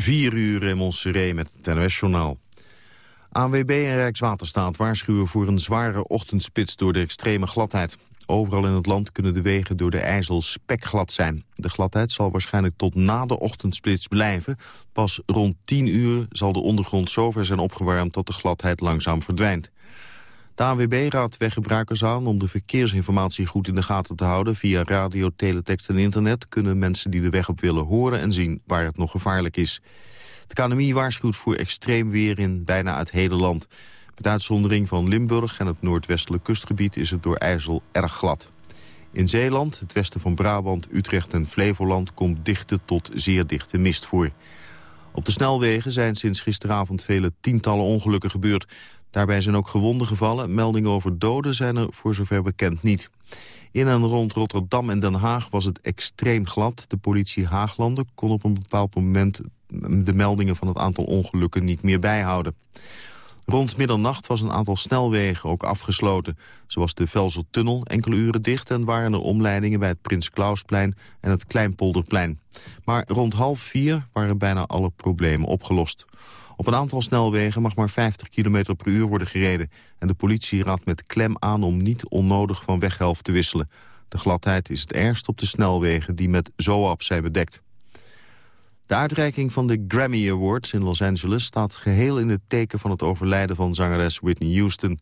4 uur in Montserrat met het NOS-journaal. ANWB en Rijkswaterstaat waarschuwen voor een zware ochtendspits door de extreme gladheid. Overal in het land kunnen de wegen door de IJssel spekglad zijn. De gladheid zal waarschijnlijk tot na de ochtendspits blijven. Pas rond 10 uur zal de ondergrond zover zijn opgewarmd dat de gladheid langzaam verdwijnt. De ANWB raadt weggebruikers aan om de verkeersinformatie goed in de gaten te houden. Via radio, teletext en internet kunnen mensen die de weg op willen horen en zien waar het nog gevaarlijk is. De KNMI waarschuwt voor extreem weer in bijna het hele land. Met uitzondering van Limburg en het noordwestelijk kustgebied is het door IJssel erg glad. In Zeeland, het westen van Brabant, Utrecht en Flevoland komt dichte tot zeer dichte mist voor. Op de snelwegen zijn sinds gisteravond vele tientallen ongelukken gebeurd. Daarbij zijn ook gewonden gevallen. Meldingen over doden zijn er voor zover bekend niet. In en rond Rotterdam en Den Haag was het extreem glad. De politie Haaglanden kon op een bepaald moment de meldingen van het aantal ongelukken niet meer bijhouden. Rond middernacht was een aantal snelwegen ook afgesloten. Zoals de Velsertunnel enkele uren dicht... en waren er omleidingen bij het Prins Klausplein en het Kleinpolderplein. Maar rond half vier waren bijna alle problemen opgelost. Op een aantal snelwegen mag maar 50 km per uur worden gereden... en de politie raadt met klem aan om niet onnodig van weghelft te wisselen. De gladheid is het ergst op de snelwegen die met ZOAP zijn bedekt. De uitreiking van de Grammy Awards in Los Angeles staat geheel in het teken van het overlijden van zangeres Whitney Houston.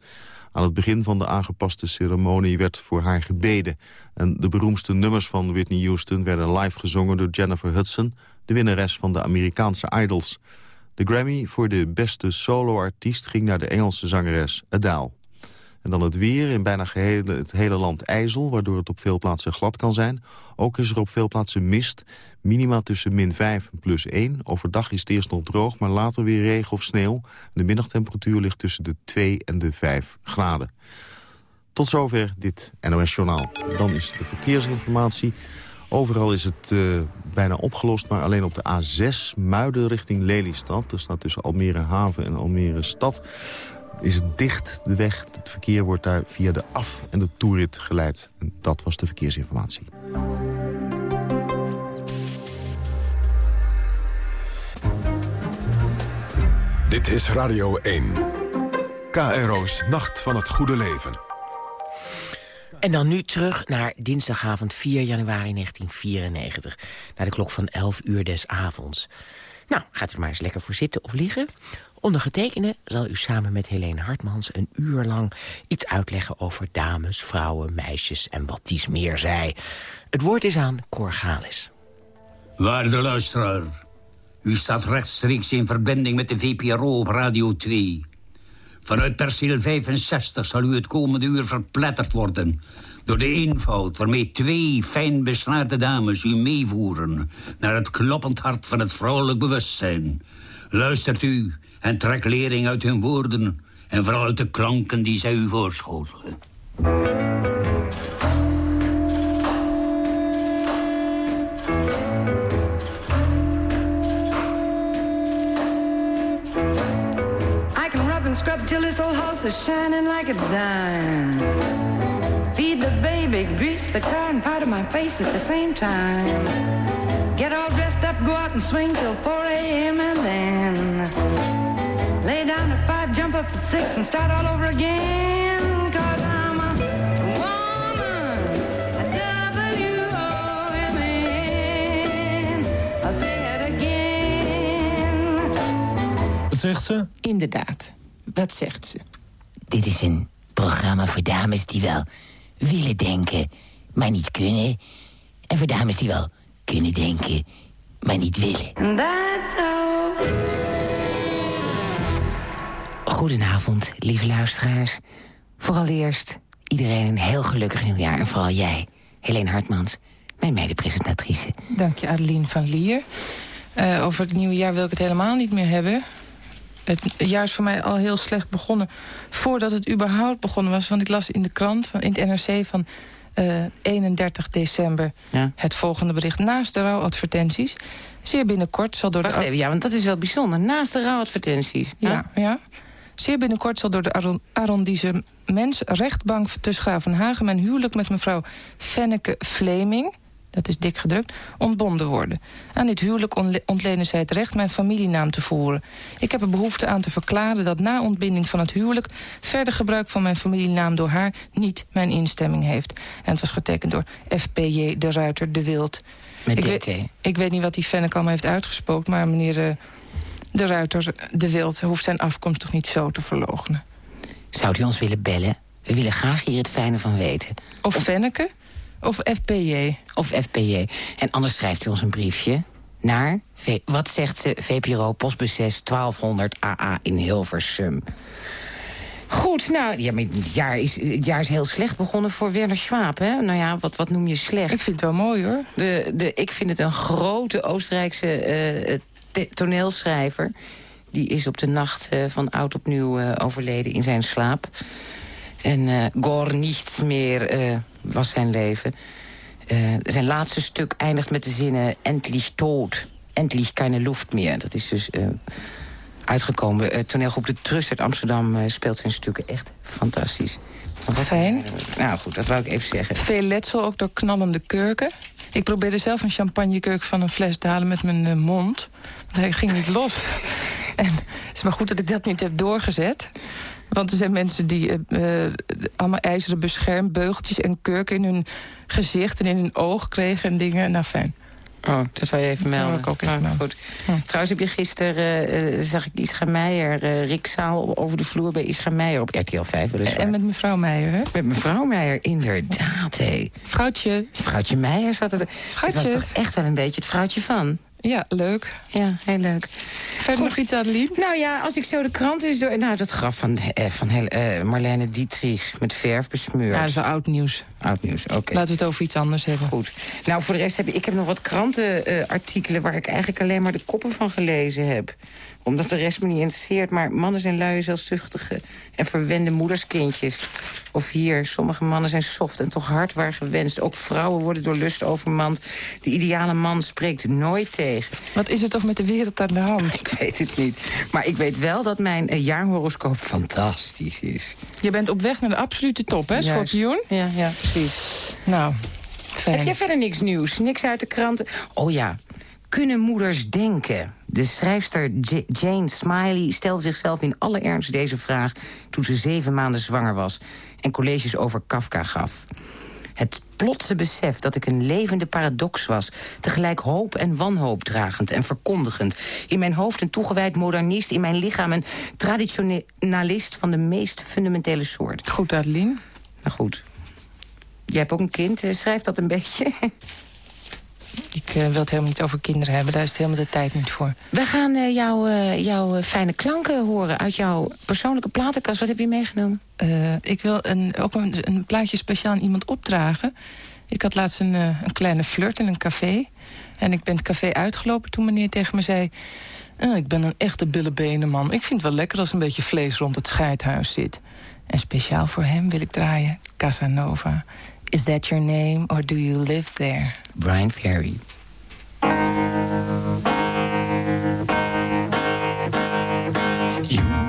Aan het begin van de aangepaste ceremonie werd voor haar gebeden. En de beroemdste nummers van Whitney Houston werden live gezongen door Jennifer Hudson, de winnares van de Amerikaanse Idols. De Grammy voor de beste soloartiest ging naar de Engelse zangeres Adele. En dan het weer, in bijna het hele land ijzel... waardoor het op veel plaatsen glad kan zijn. Ook is er op veel plaatsen mist. Minima tussen min 5 en plus 1. Overdag is het eerst nog droog, maar later weer regen of sneeuw. De middagtemperatuur ligt tussen de 2 en de 5 graden. Tot zover dit NOS Journaal. Dan is de verkeersinformatie... Overal is het uh, bijna opgelost, maar alleen op de A6 Muiden richting Lelystad. Er staat tussen Almere Haven en Almere Stad is het dicht, de weg. Het verkeer wordt daar via de af- en de toerit geleid. En dat was de verkeersinformatie. Dit is Radio 1. KRO's Nacht van het Goede Leven. En dan nu terug naar dinsdagavond 4 januari 1994. Naar de klok van 11 uur des avonds. Nou, gaat u maar eens lekker voor zitten of liggen. Ondergetekende zal u samen met Helene Hartmans een uur lang iets uitleggen over dames, vrouwen, meisjes en wat dies meer zij. Het woord is aan Cor Waarde luisteraar, u staat rechtstreeks in verbinding met de VPRO op Radio 2. Vanuit perceel 65 zal u het komende uur verpletterd worden... door de eenvoud waarmee twee fijn besnaarde dames u meevoeren... naar het kloppend hart van het vrouwelijk bewustzijn. Luistert u en trek lering uit hun woorden... en vooral uit de klanken die zij u voorschotelen. scrub till this old house is shining like a dime. Feed the baby, grease the car, and powder my face at the same time. Get all dressed up, go out and swing till 4 a.m. and then jump up at 6 and start all over again. Cause I'm a woman, a W-O-M-N. I'll say it again. Wat zegt ze? Inderdaad. Wat zegt ze? Dit is een programma voor dames die wel willen denken, maar niet kunnen. En voor dames die wel kunnen denken, maar niet willen. Goedenavond, lieve luisteraars. Vooral eerst iedereen een heel gelukkig nieuwjaar. En vooral jij, Helene Hartmans, mijn mede-presentatrice. Dank je, Adeline van Lier. Uh, over het nieuwe jaar wil ik het helemaal niet meer hebben het jaar is voor mij al heel slecht begonnen. Voordat het überhaupt begonnen was. Want ik las in de krant, van, in het NRC van uh, eh, 31 december... Ja. het volgende bericht. Naast de rouwadvertenties. Zeer binnenkort zal door Wacht de... even, ja, want dat is wel bijzonder. Naast de rouwadvertenties. Ja, ja. Zeer binnenkort zal door de arrondissement rechtbank te Graaf van Hagen... mijn huwelijk met mevrouw Fenneke Fleming dat is dik gedrukt, ontbonden worden. Aan dit huwelijk ontlenen zij het recht mijn familienaam te voeren. Ik heb er behoefte aan te verklaren dat na ontbinding van het huwelijk... verder gebruik van mijn familienaam door haar niet mijn instemming heeft. En het was getekend door FPJ de Ruiter de Wild. Met ik DT. Weet, ik weet niet wat die Fennec allemaal heeft uitgespookt... maar meneer uh, de Ruiter de Wild hoeft zijn afkomst toch niet zo te verloochenen. Zou u ons willen bellen? We willen graag hier het fijne van weten. Of, of Fenneke? Of FPJ? Of FPJ. En anders schrijft u ons een briefje naar... V wat zegt ze? VPRO, postbus 6, 1200 AA in Hilversum. Goed, nou, ja, maar het, jaar is, het jaar is heel slecht begonnen voor Werner Schwab. Hè? Nou ja, wat, wat noem je slecht? Ik vind het wel mooi, hoor. De, de, ik vind het een grote Oostenrijkse uh, toneelschrijver. Die is op de nacht uh, van oud opnieuw uh, overleden in zijn slaap. En uh, Gor niets meer uh, was zijn leven. Zijn laatste stuk eindigt met de zinnen... Endlich dood, endlich keine Luft meer. Dat is dus uitgekomen. Toneelgroep De Trust uit Amsterdam speelt zijn stukken echt fantastisch. Fijn. nou goed, dat wou ik even zeggen. Veel letsel, ook door knallende kurken. Ik probeerde zelf een champagnekurk van een fles te halen met mijn mond. Hij ging niet los. En het is maar goed dat ik dat niet heb doorgezet. Want er zijn mensen die uh, uh, allemaal ijzeren beschermbeugeltjes en kurken in hun gezicht en in hun oog kregen en dingen. Nou, fijn. Oh, dat wil je even melden. ook even melden. Goed. Ja. Trouwens heb je gisteren, uh, zag ik Ischa Meijer, Rick Zaal over de vloer bij Ischa Meijer op RTL 5. weliswaar. En met mevrouw Meijer, hè? Met mevrouw Meijer, inderdaad, hé. Vrouwtje. Vrouwtje Meijer zat het. Het was toch echt wel een beetje het vrouwtje van. Ja, leuk. Ja, heel leuk. Verder Goed. nog iets, Adeline? Nou ja, als ik zo de krant is door... Nou, dat graf van, eh, van uh, Marlene Dietrich met verf besmeurd. Ja, dat is wel oud nieuws. Oud nieuws, oké. Okay. Laten we het over iets anders hebben. Goed. Nou, voor de rest heb ik, ik heb nog wat krantenartikelen... Uh, waar ik eigenlijk alleen maar de koppen van gelezen heb omdat de rest me niet interesseert. Maar mannen zijn luie, zelfzuchtige en verwende moederskindjes. Of hier, sommige mannen zijn soft en toch hard waar gewenst. Ook vrouwen worden door lust overmand. De ideale man spreekt nooit tegen. Wat is er toch met de wereld aan de hand? Ik weet het niet. Maar ik weet wel dat mijn uh, jaarhoroscoop fantastisch is. Je bent op weg naar de absolute top, hè, Schorpioen? Ja, ja, precies. Nou, fijn. Heb jij verder niks nieuws? Niks uit de kranten? Oh ja, kunnen moeders denken? De schrijfster J Jane Smiley stelde zichzelf in alle ernst deze vraag... toen ze zeven maanden zwanger was en colleges over Kafka gaf. Het plotse besef dat ik een levende paradox was... tegelijk hoop en wanhoop dragend en verkondigend. In mijn hoofd een toegewijd modernist, in mijn lichaam... een traditionalist van de meest fundamentele soort. Goed, Adeline. Nou goed. Jij hebt ook een kind, schrijf dat een beetje... Ik uh, wil het helemaal niet over kinderen hebben. Daar is het helemaal de tijd niet voor. We gaan uh, jouw jou, fijne klanken horen uit jouw persoonlijke platenkast. Wat heb je meegenomen? ik wil een, ook een, een, plaatje speciaal aan iemand opdragen. Ik had laatst een, een, kleine flirt in een café. En ik ben het café uitgelopen toen meneer tegen me zei... ik ben een echte billebenen man. Ik vind het wel lekker als een beetje vlees rond het scheidhuis zit. En speciaal voor hem wil ik draaien Casanova... Is that your name or do you live there? Brian Ferry. You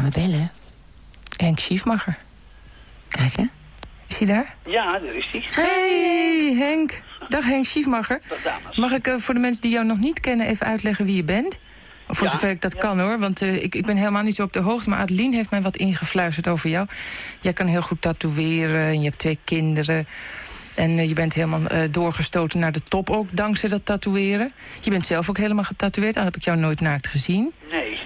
gaan we bellen? Henk Schiefmacher. Kijk, hè? Is hij daar? Ja, daar is hij. Hey Henk. Dag Henk Schiefmacher. Dag dames. Mag ik eh, voor de mensen die jou nog niet kennen even uitleggen wie je bent? Voor Ja, zover ik dat kan hoor, want eh, ik, ik ben helemaal niet zo op de hoogte. Maar Adeline heeft mij wat ingefluisterd over jou. Jij kan heel goed tatoeëren en je hebt twee kinderen. En eh, je bent helemaal doorgestoten naar de top ook, dankzij dat tatoeëren. Je bent zelf ook helemaal getatoeëerd, al heb ik jou nooit naakt gezien. Nee.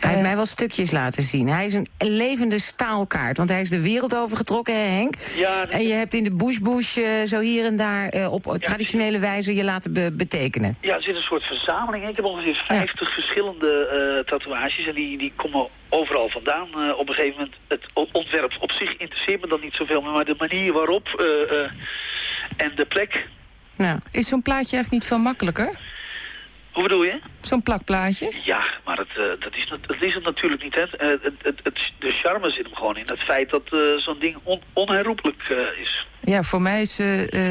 Hij heeft Eh, mij wel stukjes laten zien. Hij is een levende staalkaart. Want hij is de wereld overgetrokken, hè, Henk? Ja, dat- En je hebt in de bush bush eh, zo hier en daar eh, op traditionele wijze je laten be- betekenen. Ja, er zit een soort verzameling. Ik heb ongeveer 50 verschillende eh, tatoeages en die, die komen overal vandaan. Eh, op een gegeven moment, het ontwerp op zich interesseert me dan niet zoveel, maar de manier waarop eh, eh, en de plek. Nou, Is zo'n plaatje eigenlijk niet veel makkelijker? Hoe bedoel je? Zo'n plakplaatje? Ja, maar het, eh, dat, is, dat is het natuurlijk niet. Hè. Eh, het, het, het, de charme zit hem gewoon in het feit dat eh, zo'n ding on, onherroepelijk is. Ja, voor mij is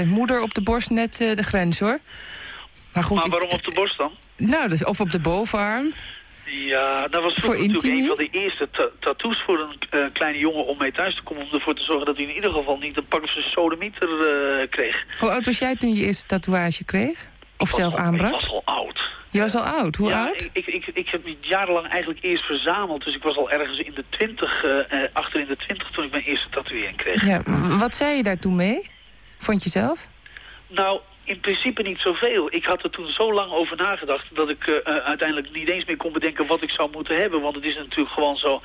moeder op de borst net de grens hoor. Maar goed, maar ik- waarom op de borst dan? nou, dus, of op de bovenarm. Ja, dat was Voor natuurlijk een van de eerste ta- tattoos voor een kleine jongen om mee thuis te komen. Om ervoor te zorgen dat hij in ieder geval niet een pak of zijn sodemieter kreeg. Hoe oud was jij toen je eerste tatoeage kreeg? Of zelf aanbracht? Ik was al oud. Je was al oud. Hoe ja, oud? Ik, ik, ik, heb het jarenlang eigenlijk eerst verzameld. Dus ik was al ergens in de twintig, eh, eh, achter in de twintig toen ik mijn eerste tatoeëring kreeg. Ja, wat zei je daar toen mee? Vond je zelf? Nou, in principe niet zoveel. Ik had er toen zo lang over nagedacht dat ik eh, eh, uiteindelijk niet eens meer kon bedenken wat ik zou moeten hebben. Want het is natuurlijk gewoon zo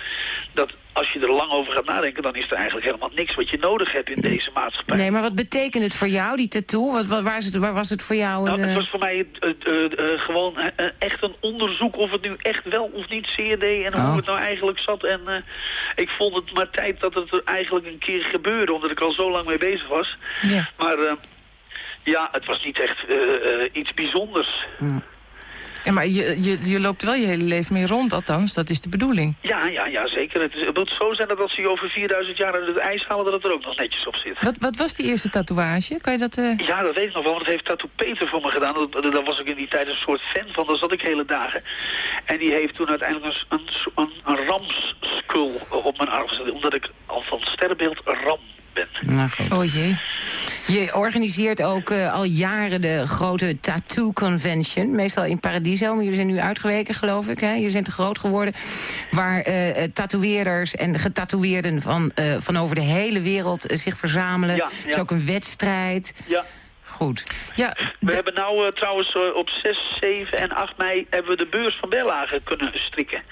dat als je er lang over gaat nadenken, dan is er eigenlijk helemaal niks wat je nodig hebt in deze maatschappij. nee, maar wat betekent het voor jou, die tattoo? Wat, wat, waar, is het, waar was het voor jou? Nou, het eh, was voor mij gewoon echt een onderzoek of het nu echt wel of niet zeer deed en Oh. hoe het nou eigenlijk zat. En ik vond het maar tijd dat het er eigenlijk een keer gebeurde, omdat ik al zo lang mee bezig was. Ja. Maar ja, het was niet echt eh, eh, iets bijzonders. ja maar je, je, je loopt wel je hele leven mee rond, althans. Dat is de bedoeling. Ja, ja, ja, zeker. Het, is- het moet zo zijn dat als ze je over 4000 jaar uit het ijs halen, dat het er ook nog netjes op zit. Wat, wat was die eerste tatoeage? Kan je dat... eh, Ja, dat weet ik nog wel, want dat heeft Tattoo Peter voor me gedaan. Dat- Daar was ik in die tijd een soort fan van, daar zat ik hele dagen. En die heeft toen uiteindelijk een, een, een, ramsskul op mijn arm gezet, omdat ik al van sterrenbeeld ram ben. Nou goed. Oh jee. Je organiseert ook eh, al jaren de grote Tattoo Convention. Meestal in Paradiso, maar jullie zijn nu uitgeweken, geloof ik. Hè? Jullie zijn te groot geworden. Waar eh, eh, tatoeëerders en getatoeëerden van, eh, van over de hele wereld zich verzamelen. Ja, Het is ook een wedstrijd. Ja. Goed. Ja, We de- hebben nou eh, trouwens eh, op 6, 7 en 8 mei hebben we de beurs van Berlage kunnen strikken.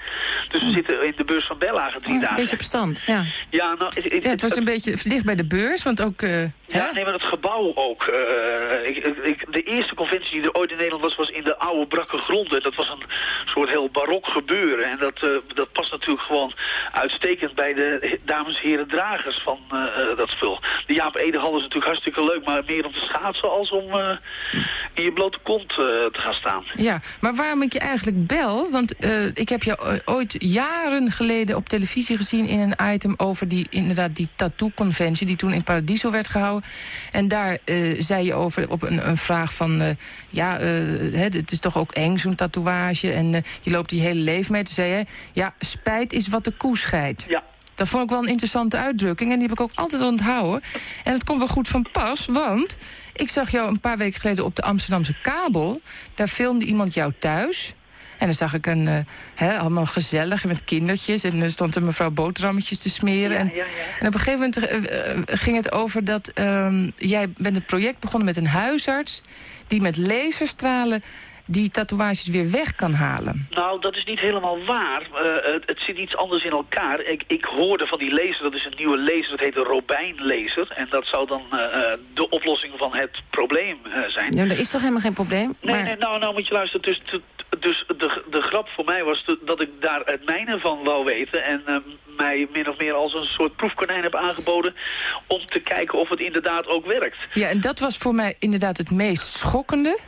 Dus we zitten in de beurs van Berlage drie Oh, een dagen. beetje op stand, ja. Ja, nou, het, het- ja, het was een beetje dicht bij de beurs, want ook... eh, Ja, nee, maar het gebouw ook. Eh, ik, ik- de eerste conventie die er ooit in Nederland was, was in de oude brakke grond. En dat was een soort heel barok gebeuren. En dat, eh, dat past natuurlijk gewoon uitstekend bij de dames en heren dragers van eh, dat spul. De Jaap Edehal is natuurlijk hartstikke leuk, maar meer om te schaatsen als om in je blote kont te gaan staan. Ja, maar waarom ik je eigenlijk bel... want ik heb je ooit jaren geleden op televisie gezien... in een item over die, inderdaad, die tattoo-conventie... die toen in Paradiso werd gehouden. En daar eh, zei je over op een, een vraag van... eh, ja, eh, hè, het is toch ook eng, zo'n tatoeage... en eh, je loopt die hele leven mee. Toen zei je, ja, spijt is wat de koe scheidt. Ja. Dat vond ik wel een interessante uitdrukking en die heb ik ook altijd onthouden. En het komt wel goed van pas, want ik zag jou een paar weken geleden op de Amsterdamse kabel. Daar filmde iemand jou thuis. En dan zag ik een, eh, hè, allemaal gezellig met kindertjes. En er stond een mevrouw boterhammetjes te smeren. en, en op een gegeven moment eh, eh, ging het over dat ehm, jij bent een project begonnen met een huisarts... die met laserstralen die tatoeages weer weg kan halen. Nou, dat is niet helemaal waar. Eh, het, het zit iets anders in elkaar. Ik, ik hoorde van die laser, dat is een nieuwe laser, dat heet de Robijn-laser. En dat zou dan de oplossing van het probleem eh, zijn. Ja, er is toch helemaal geen probleem? Nee, maar, nee, nou, nou moet je luisteren. Dus, dus de, de grap voor mij was dat ik daar het mijne van wou weten. En eh, mij min of meer als een soort proefkonijn heb aangeboden... om te kijken of het inderdaad ook werkt. Ja, en dat was voor mij inderdaad het meest schokkende.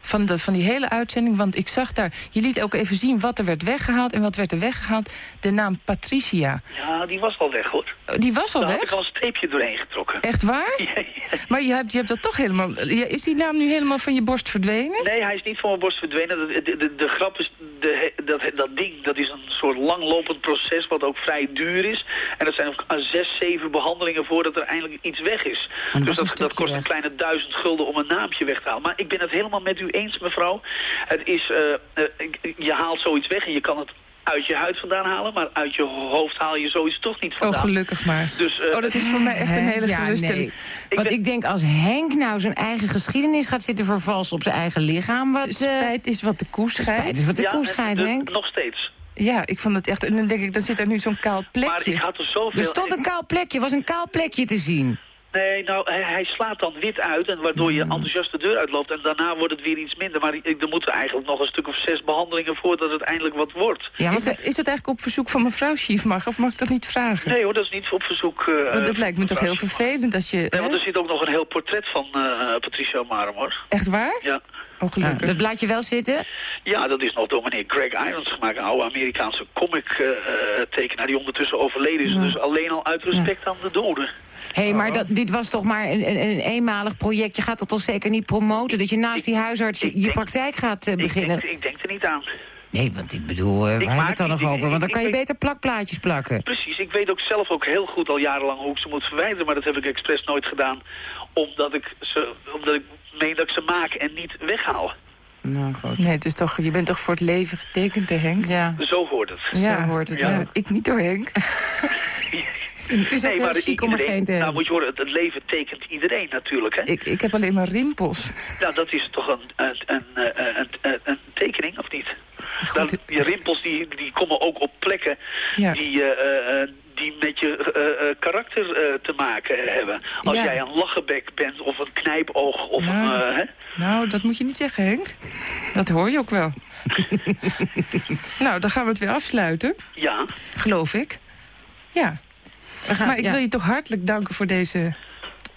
Van, de, van die hele uitzending. Want ik zag daar, je liet ook even zien wat er werd weggehaald en wat werd er weggehaald. De naam Patricia. Ja, die was al weg hoor. Die was al Daar heb weg? ik al een streepje doorheen getrokken. Echt waar? Ja, ja. Maar je hebt, je hebt dat toch helemaal... Is die naam nu helemaal van je borst verdwenen? Nee, hij is niet van mijn borst verdwenen. De, de, de, de grap is, de, dat, dat ding dat is een soort langlopend proces wat ook vrij duur is. En dat zijn ook zes, zeven behandelingen voordat er eindelijk iets weg is. was dus dat, dat kost een weg. kleine duizend gulden om een naampje weg te halen. Maar ik ben het helemaal met u eens, mevrouw. Het is, eh, eh, je haalt zoiets weg en je kan het uit je huid vandaan halen, maar uit je hoofd haal je zoiets toch niet Oh, vandaan. gelukkig maar. Dus, eh, oh, dat is voor mij echt een hele ja, geruststelling. nee. Ik Want ben- ik denk, als Henk nou zijn eigen geschiedenis gaat zitten vervalsen op zijn eigen lichaam... Wat, eh, Spijt is wat de koe spijt scheidt. is wat de ja, koe scheidt, Henk. Nog steeds. Ja, ik vond het echt... En dan denk ik, dan zit er nu zo'n kaal Maar plekje. ik had er zoveel... Er stond een kaal plekje, was een kaal plekje te zien. Nee, nou, hij, hij slaat dan wit uit, en waardoor je enthousiast de deur uitloopt. En daarna wordt het weer iets minder. Maar ik, er moeten eigenlijk nog een stuk of zes behandelingen voordat het eindelijk wat wordt. Ja, Is dat, is dat eigenlijk op verzoek van mevrouw Schiefmar? Of mag ik dat niet vragen? Nee hoor, dat is niet op verzoek. eh, Want dat lijkt me toch heel vervelend als je... Nee, want er zit ook nog een heel portret van eh, Patricia Marum, hoor. Echt waar? Ja. Oh, Ja, gelukkig. dat laat je wel zitten. ja, dat is nog door meneer Greg Irons gemaakt. Een oude Amerikaanse comic-tekenaar die ondertussen overleden is. Dus alleen al uit respect aan de doden. Hé, hey, maar dat, dit was toch maar een, een, een eenmalig project. Je gaat dat toch zeker niet promoten? Dat je naast die huisarts je, ik praktijk gaat eh, Ik beginnen? denk, ik denk er niet aan. Nee, want ik bedoel, eh, waar hebben het dan nog over? Want dan Ik- kan je ik weet- beter plakplaatjes plakken. Precies, ik weet ook zelf ook heel goed al jarenlang hoe ik ze moet verwijderen. Maar dat heb ik expres nooit gedaan. Omdat ik, ze, omdat ik meen dat ik ze maak en niet weghaal. Nou, goed. Nee, is toch, je bent toch voor het leven getekend, hè, Henk? Ja, Zo hoort het. zo hoort het Ja. ook. Ik niet door Henk. Het is ook heel maar chic om er geen te Nou moet je horen, het, het leven tekent iedereen natuurlijk. Hè? Ik, ik heb alleen maar rimpels. Nou, dat is toch een, een, een, een, een, een- tekening, of niet? Dan, je rimpels die, die komen ook op plekken Ja. die, eh, eh, die met je eh, eh, karakter eh, te maken hebben. Als Ja. jij een lachenbek bent of een knijpoog of Nou. een... eh, hè? Nou, dat moet je niet zeggen, Henk. Dat hoor je ook wel. nou, dan gaan we het weer afsluiten, Ja, geloof ik. Ja. Gaan, Maar ik ja. wil je toch hartelijk danken voor deze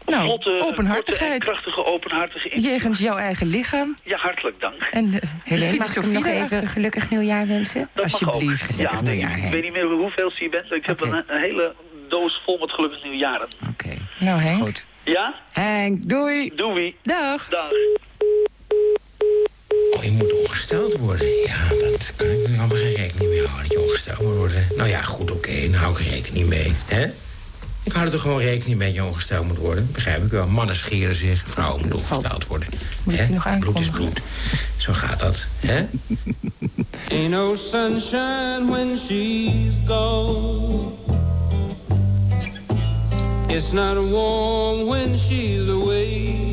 nou, vlotte, openhartigheid. krachtige openhartige. Jegens jouw eigen lichaam. Ja, hartelijk dank. En de Helene, mag ik nog even gelukkig nieuwjaar wensen? Dat mag Alsjeblieft, ja, nieuwjaar. ik, weet niet meer hoeveel je bent. Ik heb een, een hele doos vol met gelukkig nieuwjaren. Oké, Nou, Henk. goed. Ja? Henk, doei! Doei. Dag. Dag. Oh, je moet ongesteld worden. Ja, dat kan ik nu allemaal geen rekening mee houden. Dat je ongesteld moet worden. Nou ja, goed, oké. dan hou ik er rekening mee. Hè? Ik hou er toch gewoon rekening mee dat je ongesteld moet worden. Begrijp ik wel. Mannen scheren zich, vrouwen moeten ongesteld worden. Moet nog bloed is bloed. Zo gaat dat. Hè? Ain't no sunshine when she's gone. It's not warm when she's away.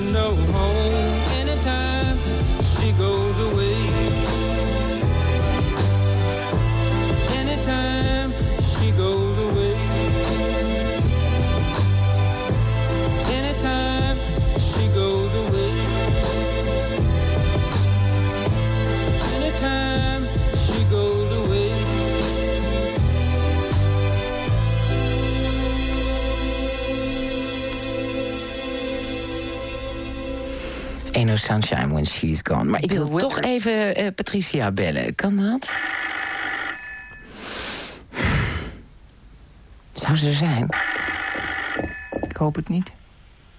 Sunshine When She's Gone. Maar ik Bill wil toch even eh, Patricia bellen. Kan dat? Zou ze er zijn? Ik hoop het niet.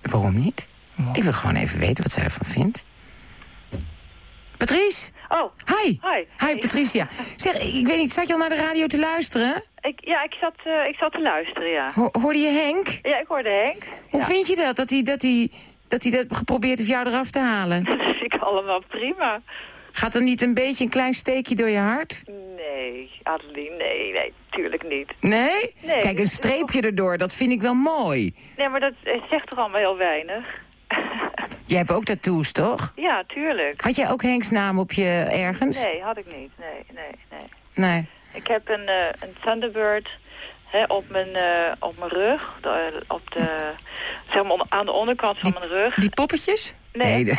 Waarom niet? Ik wil gewoon even weten wat zij ervan vindt. Patrice? Oh. Hi. Hi. Hi, Patricia. Zeg, ik weet niet, zat je al naar de radio te luisteren? Ik, ja, ik zat, eh, ik zat te luisteren, ja. Ho- hoorde je Henk? Ja, ik hoorde Henk. Hoe Ja. vind je dat? Dat hij dat, hij, dat, hij dat geprobeerd heeft jou eraf te halen? Dat vind ik allemaal prima. Gaat er niet een beetje een klein steekje door je hart? Nee, Adeline, nee, nee, tuurlijk niet. Nee? Nee. Kijk, een streepje erdoor, dat vind ik wel mooi. Nee, maar dat eh, zegt toch allemaal heel weinig? Jij hebt ook tattoos, toch? Ja, tuurlijk. Had jij ook Henks naam op je ergens? Nee, had ik niet. Nee, nee, nee. Nee. Ik heb een, eh, een Thunderbird hè, op, mijn, eh, op mijn rug. De- op de, zeg maar aan de onderkant van mijn rug. Die poppetjes? Nee, Nee,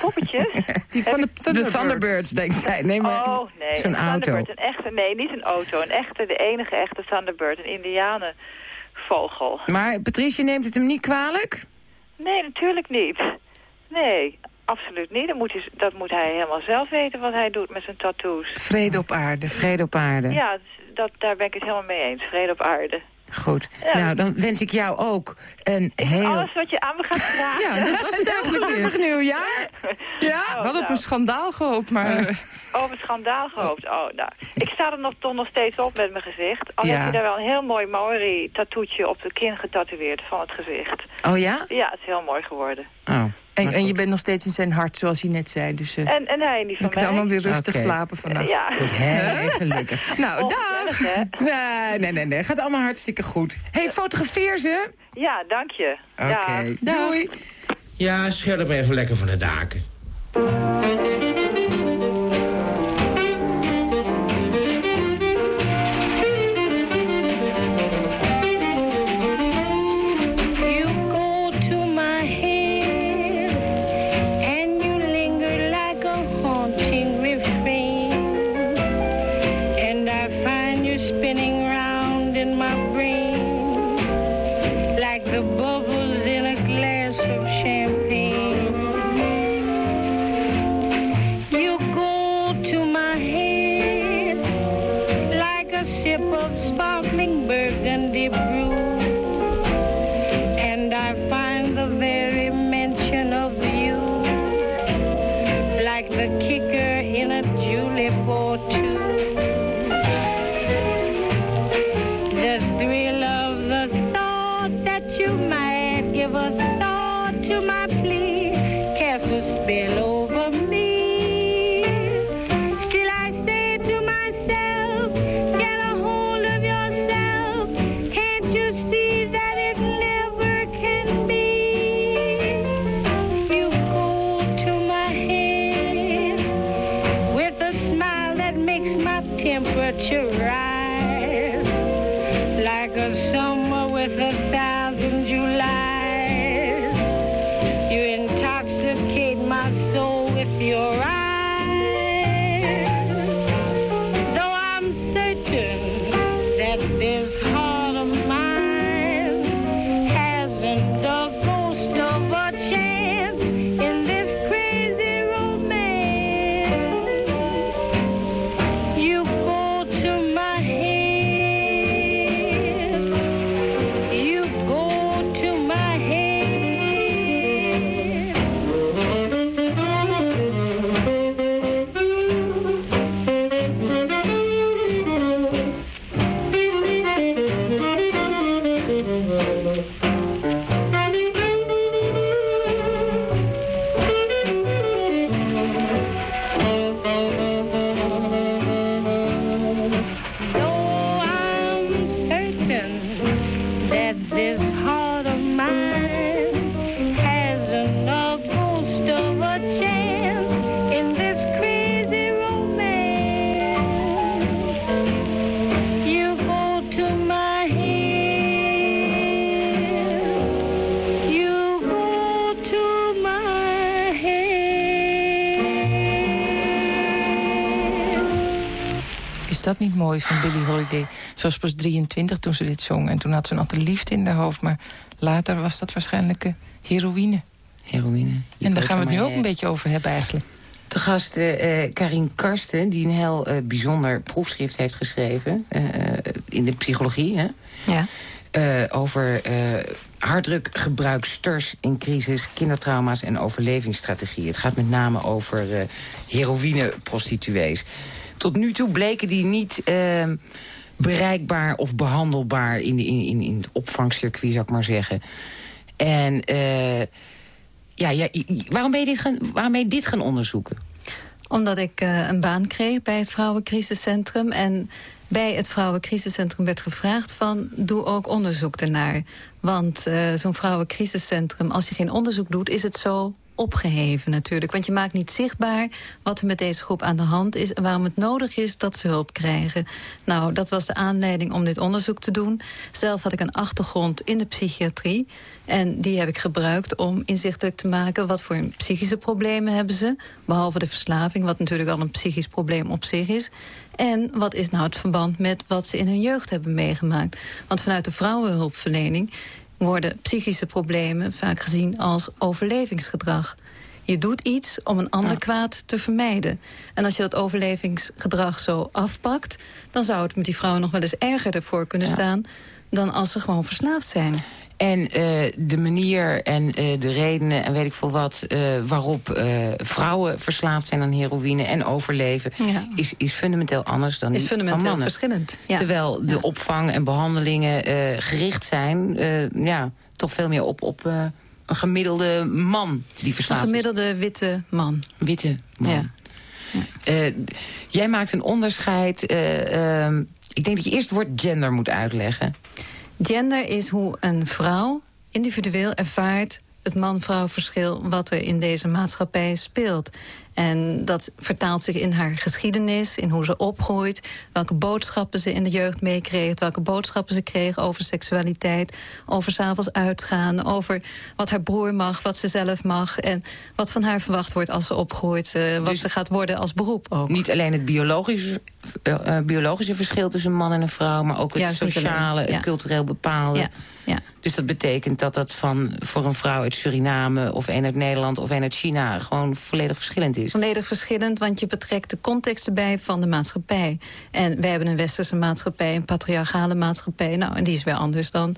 poppetjes. Die van de De Thunderbirds. Thunderbirds, denk zij. Nee, maar Oh, nee. zo'n een auto. Thunderbird, een echte, nee, niet een auto. Een echte, de enige echte Thunderbird. Een indianenvogel. Maar Patricia neemt het hem niet kwalijk? Nee, natuurlijk niet. Nee, absoluut niet. Dat moet, hij, dat moet hij helemaal zelf weten wat hij doet met zijn tattoos. Vrede op aarde. Vrede op aarde. Ja, dat, daar ben ik het helemaal mee eens. Vrede op aarde. Goed. Ja. Nou, dan wens ik jou ook een heel... Alles wat je aan me gaat vragen. Ja, dat was het eigenlijk. Gelukkig nieuwjaar. Ja? Oh, We hadden op nou. een schandaal gehoopt, maar... Oh, een schandaal gehoopt. Oh, nou. Ik sta er nog, toch nog steeds op met mijn gezicht. Al Ja. heb je daar wel een heel mooi Maori tattoetje op de kin getatoeëerd van het gezicht. Oh ja? Ja, het is heel mooi geworden. Oh. En, en je bent nog steeds in zijn hart, zoals hij net zei. Dus eh En, en hij niet van je kunt mij. allemaal weer rustig slapen vannacht. Ja. Goed, heel gelukkig. Nou, Oh, dag! gezellig, hè? Nee, nee, nee, nee. Gaat allemaal hartstikke goed. hey, fotografeer ze. Ja, dank je. Oké, Ja. doei. Ja, hem even lekker van de daken. With a thousand dat niet mooi van Billie Holiday? Ze was pas 23 toen ze dit zong. En toen had ze nog de liefde in haar hoofd. Maar later was dat waarschijnlijk eh, heroïne. heroïne. En daar gaan we het nu ook een beetje over hebben eigenlijk. Te gast eh, Karin Karsten, die een heel bijzonder proefschrift heeft geschreven... in de psychologie, hè? Ja. Eh, over eh harddrukgebruik, sturs in crisis, kindertrauma's en overlevingsstrategieën. Het gaat met name over eh heroïneprostituees. Tot nu toe bleken die niet bereikbaar of behandelbaar in, de- in, in, het opvangcircuit, zou ik maar zeggen. En ja, ja, waarom, ben je dit gaan, waarom ben je dit gaan onderzoeken? Omdat ik een baan kreeg bij het Vrouwencrisiscentrum. En bij het Vrouwencrisiscentrum werd gevraagd van... doe ook onderzoek ernaar. Want eh, zo'n Vrouwencrisiscentrum, als je geen onderzoek doet... is het zo opgeheven natuurlijk. Want je maakt niet zichtbaar wat er met deze groep aan de hand is... en waarom het nodig is dat ze hulp krijgen. Nou, dat was de aanleiding om dit onderzoek te doen. Zelf had ik een achtergrond in de psychiatrie... En die heb ik gebruikt om inzichtelijk te maken... wat voor psychische problemen hebben ze. Behalve de verslaving, wat natuurlijk al een psychisch probleem op zich is. En wat is nou het verband met wat ze in hun jeugd hebben meegemaakt. Want vanuit de vrouwenhulpverlening worden psychische problemen vaak gezien als overlevingsgedrag. Je doet iets om een ander kwaad te vermijden. En als je dat overlevingsgedrag zo afpakt... dan zou het met die vrouwen nog wel eens erger ervoor kunnen staan... dan als ze gewoon verslaafd zijn. En eh, de manier en eh, de redenen en weet ik veel wat... eh, waarop vrouwen verslaafd zijn aan heroïne en overleven... Ja. Is, is fundamenteel anders dan Is die van fundamenteel mannen. verschillend, ja. Terwijl de opvang en behandelingen eh, gericht zijn... ja, toch veel meer op, op een gemiddelde man die Een verslaafd is. gemiddelde witte man. Witte man. Ja. Jij maakt een onderscheid... eh, ehm, ik denk dat je eerst het woord gender moet uitleggen. Gender is hoe een vrouw individueel ervaart het man-vrouw verschil wat er in deze maatschappij speelt. En dat vertaalt zich in haar geschiedenis, in hoe ze opgroeit... welke boodschappen ze in de jeugd meekreeg... welke boodschappen ze kreeg over seksualiteit... over s'avonds uitgaan, over wat haar broer mag, wat ze zelf mag... en wat van haar verwacht wordt als ze opgroeit... eh, wat Dus- ze gaat worden als beroep ook. Niet alleen het biologische, eh, eh, biologische verschil tussen een man en een vrouw... maar ook het Juist niet alleen, sociale, het cultureel bepaalde. Ja, ja. Dus dat betekent dat dat van, voor een vrouw uit Suriname... of een uit Nederland of een uit China... gewoon volledig verschillend is. Volledig verschillend, want je betrekt de context erbij van de maatschappij. En wij hebben een westerse maatschappij, een patriarchale maatschappij. Nou, en die is weer anders dan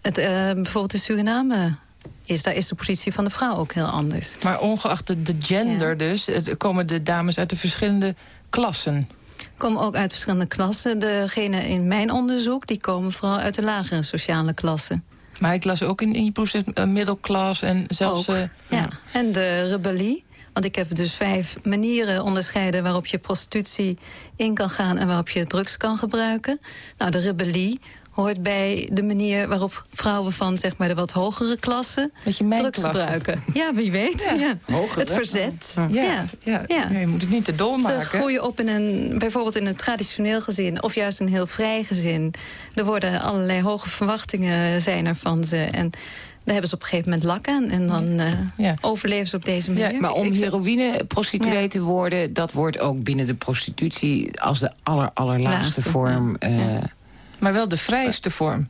het, eh, bijvoorbeeld in Suriname is. Daar is de positie van de vrouw ook heel anders. Maar ongeacht de, de gender dus, komen de dames uit de verschillende klassen. Komen ook uit verschillende klassen. Degene in mijn onderzoek, die komen vooral uit de lagere sociale klassen. Maar ik las ook in, in je proefschrift eh, middelklas en zelfs... Ook, eh, ja. En de rebellie. Want ik heb dus vijf manieren onderscheiden waarop je prostitutie in kan gaan en waarop je drugs kan gebruiken. Nou, de rebellie hoort bij de manier waarop vrouwen van zeg maar de wat hogere klassen drugs klasse. gebruiken. Ja, wie weet. Ja. Het hè? verzet. Ja, Ja. ja. Ja. ja, je moet het niet te dol Ze maken. groeien op in een, bijvoorbeeld in een traditioneel gezin... of juist een heel vrij gezin. Er worden allerlei hoge verwachtingen zijn er van ze. En daar hebben ze op een gegeven moment lak aan. En dan eh, Ja. overleven ze op deze manier. Ja, maar om heroïne-prostituee Ja. te worden... dat wordt ook binnen de prostitutie als de aller, allerlaagste Laagste, vorm... ja. eh, Maar wel de vrijste vorm.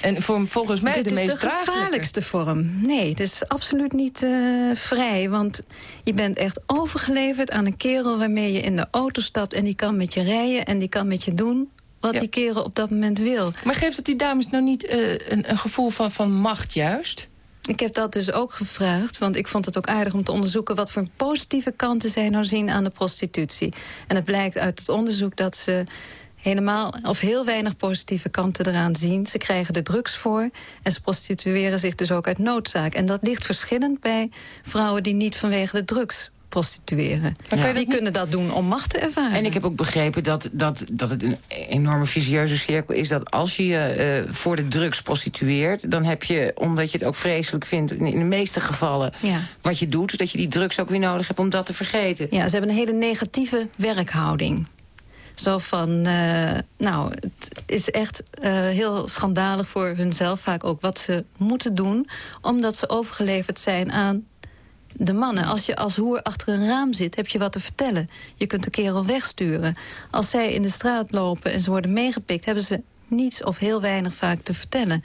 En voor, volgens mij Dit de is meest de draaglijke. gevaarlijkste vorm. Nee, dit is absoluut niet eh, vrij. Want je bent echt overgeleverd aan een kerel... waarmee je in de auto stapt en die kan met je rijden... en die kan met je doen wat Ja. die kerel op dat moment wil. Maar geeft het die dames nou niet eh, een, een gevoel van, van macht juist? Ik heb dat dus ook gevraagd, want ik vond het ook aardig om te onderzoeken... wat voor positieve kanten zij nou zien aan de prostitutie. En het blijkt uit het onderzoek dat ze helemaal of heel weinig positieve kanten eraan zien. Ze krijgen er drugs voor en ze prostitueren zich dus ook uit noodzaak. En dat ligt verschillend bij vrouwen die niet vanwege de drugs prostitueren. Die kunnen dat doen om macht te ervaren. En ik heb ook begrepen dat, dat, dat het een enorme visieuze cirkel is... dat als je je eh, voor de drugs prostitueert... dan heb je, omdat je het ook vreselijk vindt... in, de meeste gevallen Ja. wat je doet... dat je die drugs ook weer nodig hebt om dat te vergeten. Ja, ze hebben een hele negatieve werkhouding. Zo van, eh, nou, het is echt eh, heel schandalig voor hunzelf vaak ook wat ze moeten doen, omdat ze overgeleverd zijn aan de mannen. Als je als hoer achter een raam zit, heb je wat te vertellen. Je kunt de kerel wegsturen. Als zij in de straat lopen en ze worden meegepikt, hebben ze niets of heel weinig vaak te vertellen.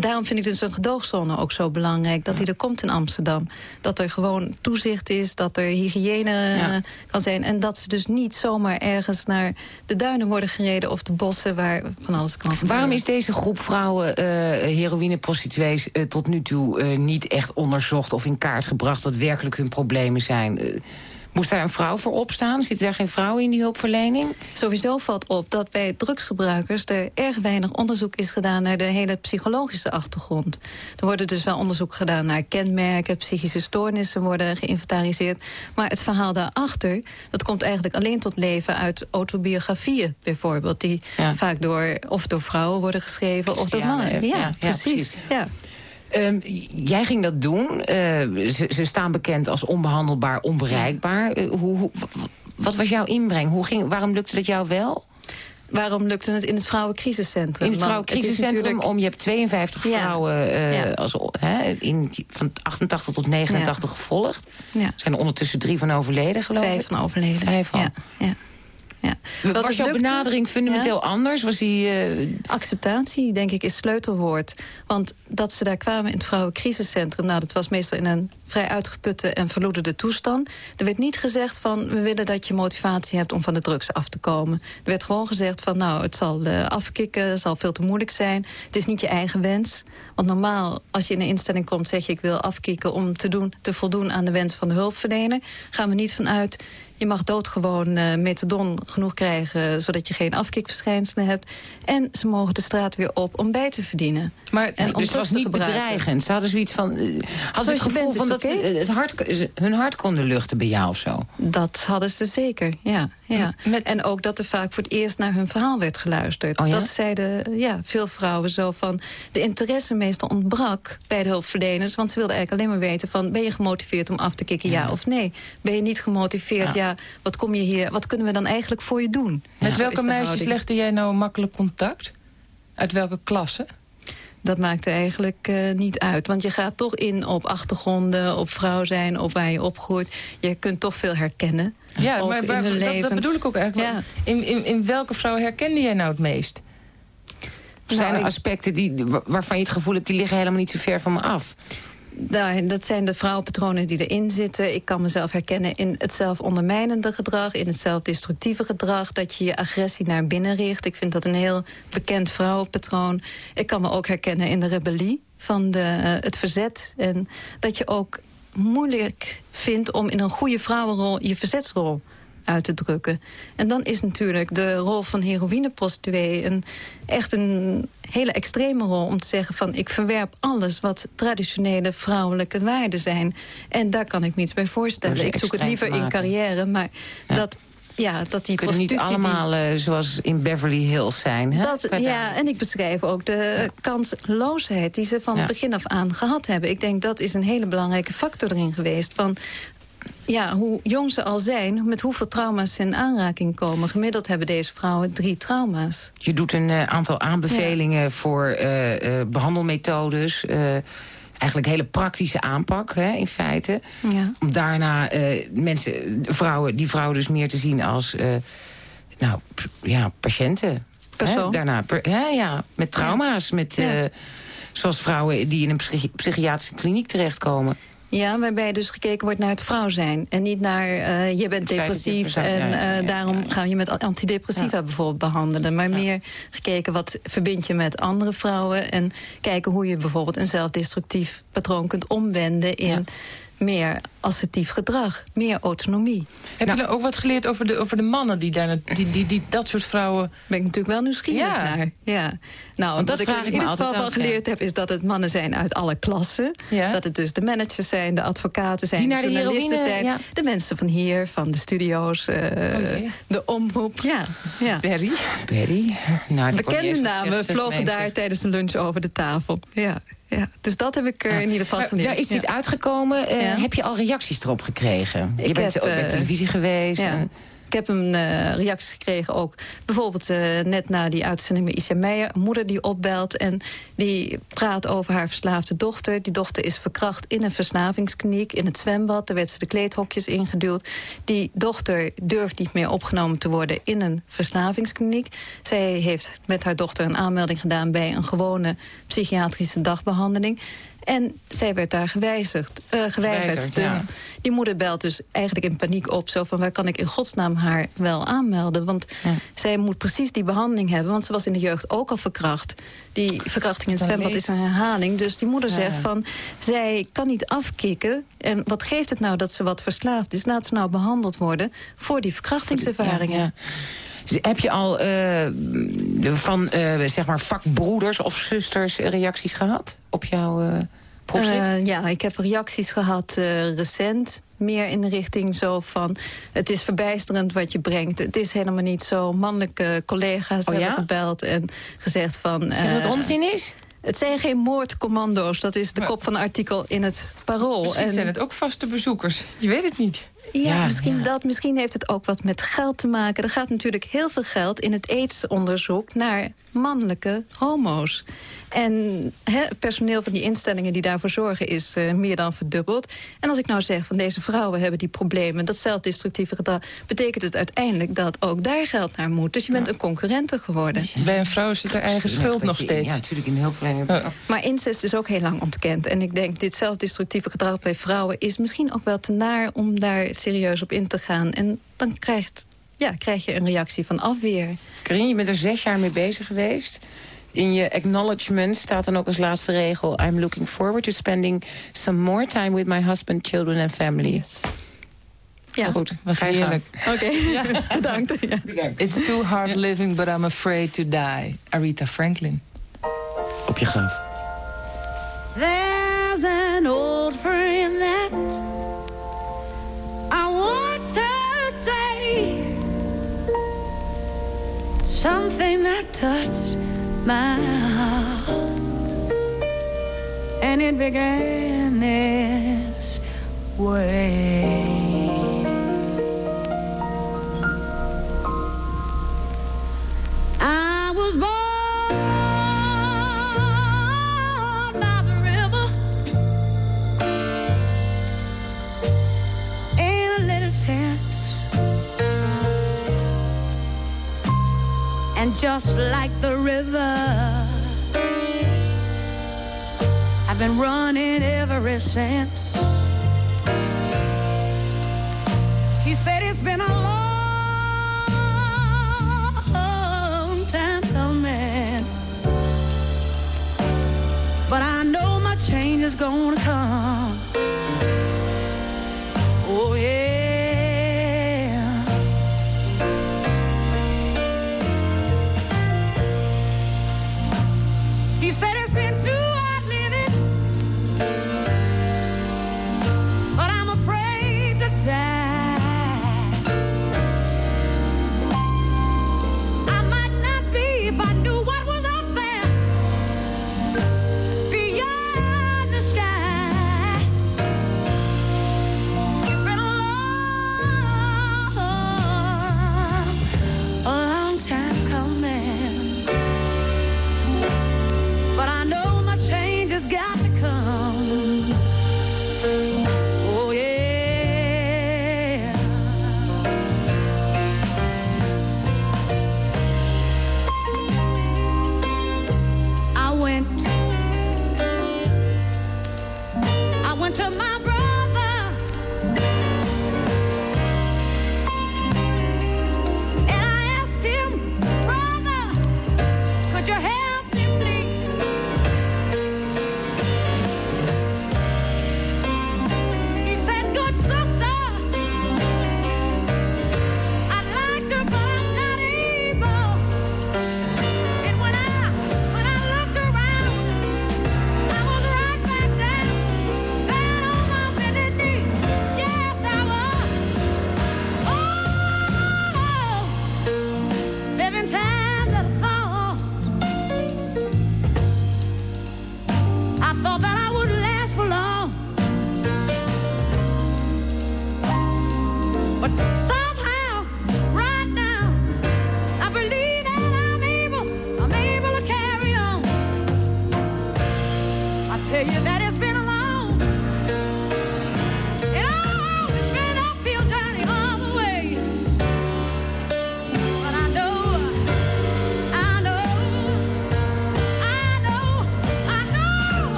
Daarom vind ik dus een gedoogzone ook zo belangrijk. Dat die er komt in Amsterdam. Dat er gewoon toezicht is, dat er hygiëne Ja. eh, kan zijn. En dat ze dus niet zomaar ergens naar de duinen worden gereden... of de bossen waar van alles kan gebeuren. Waarom is deze groep vrouwen, eh heroïneprostituees... eh, tot nu toe niet echt onderzocht of in kaart gebracht... wat werkelijk hun problemen zijn? Moest daar een vrouw voor opstaan? Zitten daar geen vrouwen in die hulpverlening? Sowieso valt op dat bij drugsgebruikers er erg weinig onderzoek is gedaan naar de hele psychologische achtergrond. Er worden dus wel onderzoek gedaan naar kenmerken, psychische stoornissen worden geïnventariseerd. Maar het verhaal daarachter, dat komt eigenlijk alleen tot leven uit autobiografieën bijvoorbeeld. Die vaak door, of door vrouwen worden geschreven of door mannen. Ja, ja, ja, precies. Ehm, jij ging dat doen. Eh, ze, ze staan bekend als onbehandelbaar, onbereikbaar. Eh, hoe, wat was jouw inbreng? Hoe ging, waarom lukte dat jou wel? Waarom lukte het in het vrouwencrisiscentrum? In het vrouwencrisiscentrum, natuurlijk- om, je hebt 52 Ja. vrouwen eh, Ja. als, in, van 88 tot 89 gevolgd. Er zijn er ondertussen drie van overleden, geloof Vijf ik. van overleden. Vijf al. Ja, ja. Wat Was jouw lukte- benadering fundamenteel Ja. anders? Was die, eh, Acceptatie, denk ik, is sleutelwoord. Want dat ze daar kwamen in het vrouwencrisiscentrum... nou, dat was meestal in een vrij uitgeputte en verloederde toestand. Er werd niet gezegd van, we willen dat je motivatie hebt... om van de drugs af te komen. Er werd gewoon gezegd van, nou, het zal eh, afkicken... het zal veel te moeilijk zijn. Het is niet je eigen wens. Want normaal, als je in een instelling komt... zeg je, ik wil afkicken om te, doen, te voldoen aan de wens van de hulpverlener... gaan we niet vanuit... Je mag doodgewoon eh methadon genoeg krijgen... zodat je geen afkikverschijnselen hebt. En ze mogen de straat weer op om bij te verdienen. Maar en dus het was niet gebruiken. bedreigend. Ze hadden zoiets van. eh, Hadden ze het gevoel bent, van dat ze het hart, ze hun hart konden luchten bij jou of zo? Dat hadden ze zeker, ja. Ja. En ook dat er vaak voor het eerst naar hun verhaal werd geluisterd. Oh ja? Dat zeiden ja, veel vrouwen zo van... de interesse meestal ontbrak bij de hulpverleners... want ze wilden eigenlijk alleen maar weten van... ben je gemotiveerd om af te kicken, ja, of nee? Ben je niet gemotiveerd, ja. wat kom je hier... wat kunnen we dan eigenlijk voor je doen? Met welke meisjes houding. legde jij nou makkelijk contact? Uit welke klasse? Dat maakt er eigenlijk eh, niet uit. Want je gaat toch in op achtergronden, op vrouw zijn, op waar je opgroeit. Je kunt toch veel herkennen. Ja, Ook maar in waar- hun dat, bedoel ik ook eigenlijk. Ja. In, in, in welke vrouw herkende jij nou het meest? Of zijn er aspecten die, wa- waarvan je het gevoel hebt... die liggen helemaal niet zo ver van me af? Nou, dat zijn de vrouwenpatronen die erin zitten. Ik kan mezelf herkennen in het zelfondermijnende gedrag... in het zelfdestructieve gedrag, dat je je agressie naar binnen richt. Ik vind dat een heel bekend vrouwenpatroon. Ik kan me ook herkennen in de rebellie van de, eh, het verzet. En dat je ook moeilijk vindt om in een goede vrouwenrol... je verzetsrol uit te drukken. En dan is natuurlijk de rol van heroïneprostituee... Een, echt een hele extreme rol om te zeggen van... ik verwerp alles wat traditionele vrouwelijke waarden zijn. En daar kan ik me iets bij voorstellen. Ik zoek het liever in carrière, maar dat... Ja, dat die Kunnen niet die- allemaal eh, zoals in Beverly Hills zijn. Hè? dat, ja, en ik beschrijf ook de kansloosheid die ze van Ja. begin af aan gehad hebben. Ik denk dat is een hele belangrijke factor erin geweest. Van, ja, hoe jong ze al zijn, met hoeveel trauma's ze in aanraking komen. Gemiddeld hebben deze vrouwen drie trauma's. Je doet een eh, aantal aanbevelingen voor eh, eh, behandelmethodes. eh, eigenlijk hele praktische aanpak, hè, in feite. Ja. Om daarna mensen, vrouwen, die vrouwen dus meer te zien als nou, ja, patiënten. Persoon. Hè? Daarna, per- hè, ja, met trauma's. Met, zoals vrouwen die in een psychi- psychiatrische kliniek terechtkomen. Ja, waarbij dus gekeken wordt naar het vrouw zijn. En niet naar eh, je bent depressief en ja, eh, daarom gaan we je met antidepressiva bijvoorbeeld behandelen. Maar meer gekeken wat verbind je met andere vrouwen. En kijken hoe je bijvoorbeeld een zelfdestructief patroon kunt omwenden in meer assertief gedrag, meer autonomie. Heb je dan ook wat geleerd over de, over de mannen die, daar, die, die, die dat soort vrouwen... Ben ik natuurlijk wel nieuwsgierig Ja. naar. Ja. Nou, Want dat wat ik vraag ik in ieder geval ja. geleerd heb... is dat het mannen zijn uit alle klassen. Ja. Dat het dus de managers zijn, de advocaten zijn, Die de naar de journalisten heroïne, zijn. ja. De mensen van hier, van de studio's, eh, de omroep. Ja, ja. Berry? Berry. Nou, Bekende namen vlogen daar tijdens de lunch over de tafel. Ja, ja. Dus dat heb ik er in ieder geval geleerd. Daar is dit Ja. uitgekomen. Eh, Ja. Heb je al reacties erop gekregen? je bent heb, ook bij eh, televisie geweest. Ja. en- heb een uh, reacties gekregen ook. Bijvoorbeeld uh, net na die uitzending met Isha Meijer. Een moeder die opbelt en die praat over haar verslaafde dochter. Die dochter is verkracht in een verslavingskliniek in het zwembad. Daar werd ze de kleedhokjes ingeduwd. Die dochter durft niet meer opgenomen te worden in een verslavingskliniek. Zij heeft met haar dochter een aanmelding gedaan bij een gewone psychiatrische dagbehandeling. En zij werd daar gewijzigd, uh, geweigerd. ja. Die moeder belt dus eigenlijk in paniek op. Zo van, waar kan ik in godsnaam haar wel aanmelden? Want zij moet precies die behandeling hebben. Want ze was in de jeugd ook al verkracht. Die verkrachting in het zwembad is een herhaling. Dus die moeder zegt van, zij kan niet afkicken. En wat geeft het nou dat ze wat verslaafd is? Laat ze nou behandeld worden voor die verkrachtingservaringen. Ja, Dus heb je al eh, van eh, zeg maar vakbroeders of zusters reacties gehad op jouw eh proefschrift? Eh, ja, ik heb reacties gehad eh, recent. Meer in de richting zo van... het is verbijsterend wat je brengt. Het is helemaal niet zo. Mannelijke collega's Oh, hebben gebeld en gezegd van... Zeg dat het eh, onzin is? Het zijn geen moordcommando's. Dat is de kop van een artikel in het Parool. Misschien En- zijn het ook vaste bezoekers. Je weet het niet. Ja, misschien dat. Misschien heeft het ook wat met geld te maken. Er gaat natuurlijk heel veel geld in het AIDS-onderzoek naar mannelijke homo's. En hè, het personeel van die instellingen die daarvoor zorgen is eh, meer dan verdubbeld. En als ik nou zeg van deze vrouwen hebben die problemen, dat zelfdestructieve gedrag, betekent het uiteindelijk dat ook daar geld naar moet. Dus je bent een concurrente geworden. Bij een vrouw zit er eigen schuld nog steeds. Ja, natuurlijk in de hulpverlening. Maar incest is ook heel lang ontkend. En ik denk, dit zelfdestructieve gedrag bij vrouwen... is misschien ook wel te naar om daar serieus op in te gaan. En dan krijgt, ja, krijg je een reactie van afweer. Karin, je bent er zes jaar mee bezig geweest. In je acknowledgement staat dan ook als laatste regel... I'm looking forward to spending some more time with my husband, children and family. Ja, goed. Ga je heerlijk. gang. Oké, bedankt. Ja. It's too hard living, but I'm afraid to die. Aretha Franklin. Op je graf. Something that touched my heart, and it began this way. Just like the river, I've been running ever since. He said it's been a long time coming. But I know my change is gonna come.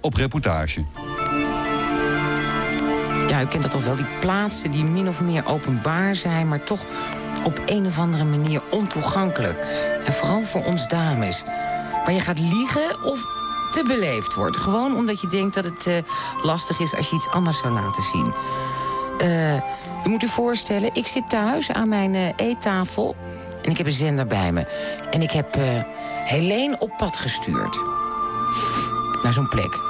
Op reportage. Ja, u kent dat toch wel, die plaatsen die min of meer openbaar zijn... maar toch op een of andere manier ontoegankelijk. En vooral voor ons dames. Waar je gaat liegen of te beleefd wordt. Gewoon omdat je denkt dat het uh, lastig is als je iets anders zou laten zien. Uh, u moet u voorstellen, ik zit thuis aan mijn uh, eettafel... en ik heb een zender bij me. En ik heb Helene op pad gestuurd. Naar zo'n plek.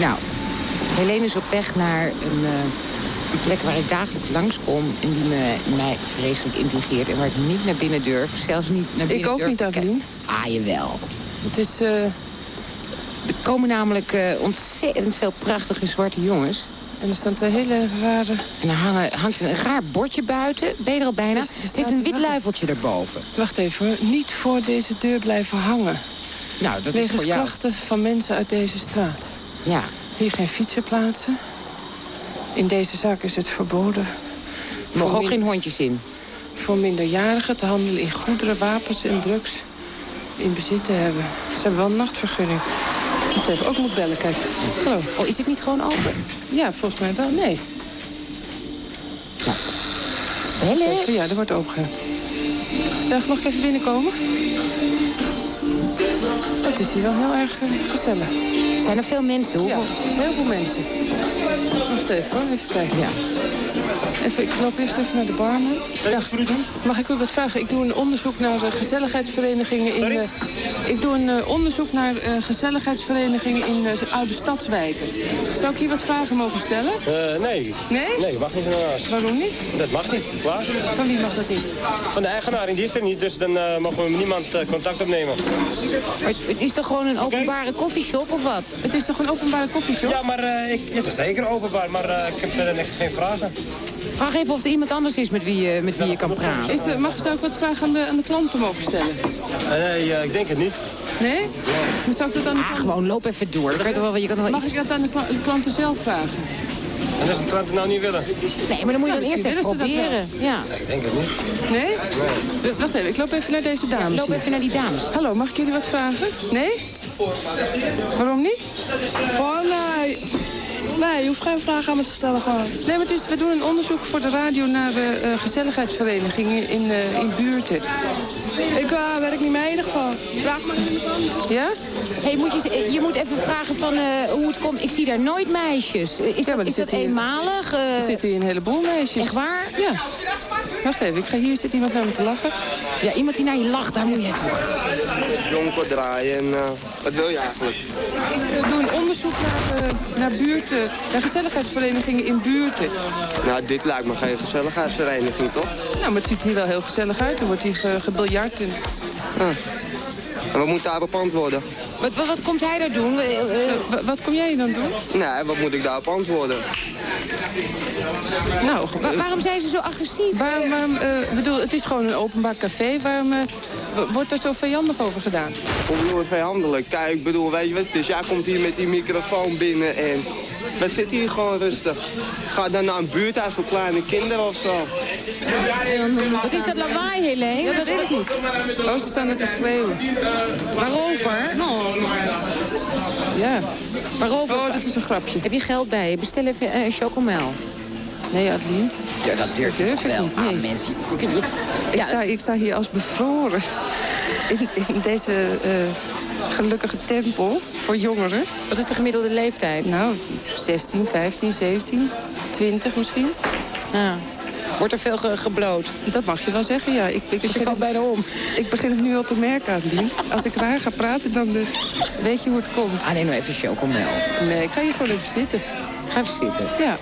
Nou, Helene is op weg naar een, uh, een plek waar ik dagelijks langskom... en die me, mij vreselijk intrigeert en waar ik niet naar binnen durf. Zelfs niet naar binnen Ik ook durf niet, Adeline. Ah, jawel. Het is... Uh... Er komen namelijk uh, ontzettend veel prachtige zwarte jongens. En er staan twee hele rare... En er hangen, hangt een raar bordje buiten. Ben je er al bijna? Dus er Het heeft een wit luifeltje erboven. Wacht even hoor. Niet voor deze deur blijven hangen. Nou, dat is voor jou. klachten van mensen uit deze straat. Ja. Hier geen fietsen plaatsen. In deze zaak is het verboden. Er mogen ook geen hondjes in. Voor minderjarigen te handelen in goederen, wapens en drugs in bezit te hebben. Ze hebben wel een nachtvergunning. Moet even ook nog bellen, kijk. Hallo. Oh, is het niet gewoon open? Ja, volgens mij wel. Nee. Bellen? Ja, er wordt open. Dag, mag ik even binnenkomen? Oh, Het is hier wel heel erg eh, gezellig. Zijn er veel mensen? Ja, heel veel mensen. Wacht even hoor, even kijken. Ja. Even, ik loop eerst even naar de barman. Dag, mag ik u wat vragen? Ik doe een onderzoek naar eh, gezelligheidsverenigingen in... eh, ik doe een eh, onderzoek naar eh, gezelligheidsverenigingen in eh, oude stadswijken. Zou ik hier wat vragen mogen stellen? Nee. Nee? Nee, mag niet helaas. Waarom niet? Dat mag niet, klaar. Van wie mag dat niet? Van de eigenaar, en die is er niet, dus dan mogen we niemand contact opnemen. Maar het, het is toch gewoon een openbare koffieshop of wat? Het is toch een openbare koffieshop? Ja, maar ik, het is zeker openbaar, maar ik heb verder echt geen vragen. Vraag even of er iemand anders is met wie je, met wie je kan praten. Is, er- mag, ik wat vragen aan de, aan de klanten mogen stellen? Eh, nee, eh, ik denk het niet. Nee? Dan zou ik dat aan de Ah, gewoon loop even door. Dat kan je toch wel, je kan toch wel Mag iets... ik dat aan de, kla- de klanten zelf vragen? En als de klanten nou niet willen? Nee, maar dan moet je Nou, dan eerst even proberen. dat Ja. Ik denk het niet. Nee? Dus Wacht even, ik loop even naar deze dames. loop hier. even naar die dames. Hallo, mag ik jullie wat vragen? Nee? Waarom niet? Oh, nee. Nee, je hoeft geen vragen aan me te stellen gewoon. Nee, maar het is, we doen een onderzoek voor de radio naar eh, eh, gezelligheidsverenigingen in, eh, in buurten. Ik eh, werk niet mee in ieder geval. Vraag maar in de kant. Ja? Hey, moet je, je moet even vragen van eh, hoe het komt. Ik zie daar nooit meisjes. Is Ja, dat, is dat hier- eenmalig? Er zitten hier een heleboel meisjes. Echt waar? Ja. Wacht even, ik ga hier zit iemand naar me te lachen. Ja, iemand die naar je lacht, daar moet je naartoe. Draaien en eh, wat wil je eigenlijk? Ik doe een onderzoek naar, eh, naar buurten, naar gezelligheidsverenigingen in buurten. Nou, dit lijkt me geen gezelligheidsvereniging, toch? Nou, maar het ziet hier wel heel gezellig uit. Er wordt hier ge- gebiljart en... En wat moet daarop antwoorden? Wat, wat, wat komt hij daar doen? Eh, eh, Wa- wat kom jij dan doen? Nee, wat moet ik daarop antwoorden? Nou, wa- waarom zijn ze zo agressief? Waarom, waarom, eh, bedoel, het is gewoon een openbaar café. Waarom eh, wordt er zo vijandig over gedaan? Hoe bedoel je vijandelijk? Kijk, ik bedoel, weet je wat het is? Jij komt hier met die microfoon binnen en... We zitten hier gewoon rustig. Ga dan naar een buurthuis voor kleine kinderen of zo. Wat is dat lawaai, Helene? Ja, dat weet ik niet. Oh, ze staan er te schreeuwen. Waarover? Ja. Waarover? Oh, dat is een grapje. Heb je geld bij je? Bestel even eh, een chocomel. Nee, Adeline. Ja, dat durf je Durf toch ik wel. niet, Ah, nee. mensen. Ik, sta, ik sta hier als bevroren. In, in deze eh, gelukkige tempel voor jongeren. Wat is de gemiddelde leeftijd? Nou, 16, 15, 17, 20 misschien. Ja. Wordt er veel ge- gebloot? Dat mag je wel zeggen, ja. Ik, ik Dus je begin valt bijna om? Ik begin het nu al te merken, Adeline. Als ik raar ga praten, dan eh, weet je hoe het komt. Ah, nee, nou even chocomel. Nee, ik ga hier gewoon even zitten. Ga even zitten. Ja,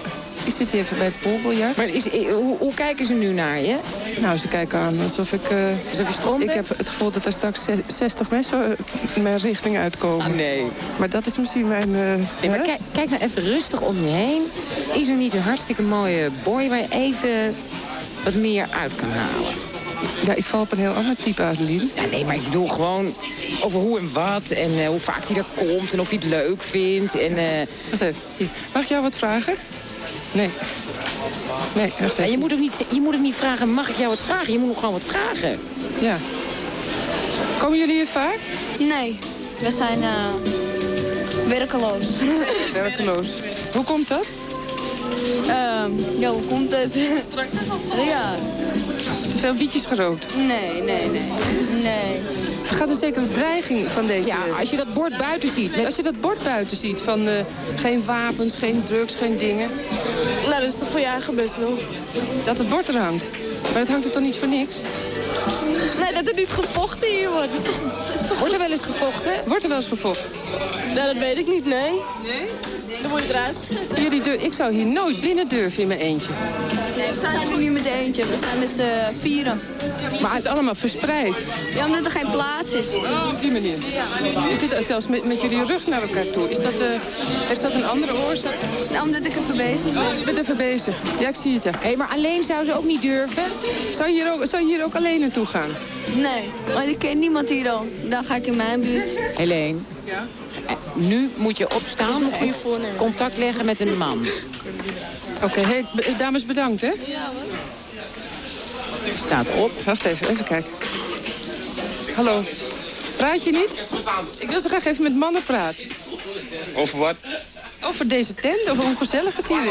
ik zit hier even bij het poolbiljart. Maar is, eh, hoe, hoe kijken ze nu naar je? Nou, ze kijken aan alsof ik... eh, Alsof je ik heb het gevoel dat er straks ze- 60 mensen in mijn richting uitkomen. Ah, nee. Maar dat is misschien mijn... eh, Nee, maar kijk, kijk nou even rustig om je heen. Is er niet een hartstikke mooie boy waar je even wat meer uit kan halen? Ja, ik val op een heel ander type, Adeline. Ja, nee, maar ik bedoel gewoon over hoe en wat en eh, hoe vaak hij er komt en of hij het leuk vindt. En, eh, Wacht even. Mag ik jou wat vragen? Nee. Nee, wacht ja, je, moet ook niet, je moet ook niet vragen, mag ik jou wat vragen? Je moet ook gewoon wat vragen. Ja. Komen jullie hier vaak? Nee, we zijn eh, werkeloos. Werkeloos. Hoe komt dat? Ehm, ja, hoe komt het? ja. Veel wietjes gerookt? Nee, nee, nee. Nee. Gaat er zeker een dreiging van deze... Ja, als je dat bord buiten ziet. Als je dat bord buiten ziet van eh, geen wapens, geen drugs, geen dingen. Nou, dat is toch voor je eigen best wel. Dat het bord er hangt. Maar dat hangt er toch niet voor niks? Nee, dat er niet gevochten hier wordt. Is toch, is toch... Wordt er wel eens gevochten? Wordt er wel eens gevochten? Nou, dat weet ik niet, nee. Nee? Dan word je eruit gezet. Jullie deur, ik zou hier nooit binnen durven in mijn eentje. Nee, we zijn er niet met eentje. We zijn met z'n vieren. Maar het allemaal verspreid. Ja, omdat er geen plaats is. Oh, op die manier. Je zit zelfs met, met jullie rug naar elkaar toe. Is dat, eh, heeft dat een andere oorzaak? Nou, omdat ik even bezig ben. Je bent even bezig. Ja, ik zie het, ja. Hé, maar alleen zou ze ook niet durven? Zou je hier ook, zou je hier ook alleen naartoe gaan? Nee, want ik ken niemand hier al. Dan ga ik in mijn buurt. Helene. Ja? Eh, Nu moet je opstaan en contact leggen met een man. Oké, hey, b- dames bedankt, hè? Staat op. Wacht even, even kijken. Hallo. Praat je niet? Ik wil zo graag even met mannen praten. Over wat? Over deze tent, over hoe gezellig het hier is.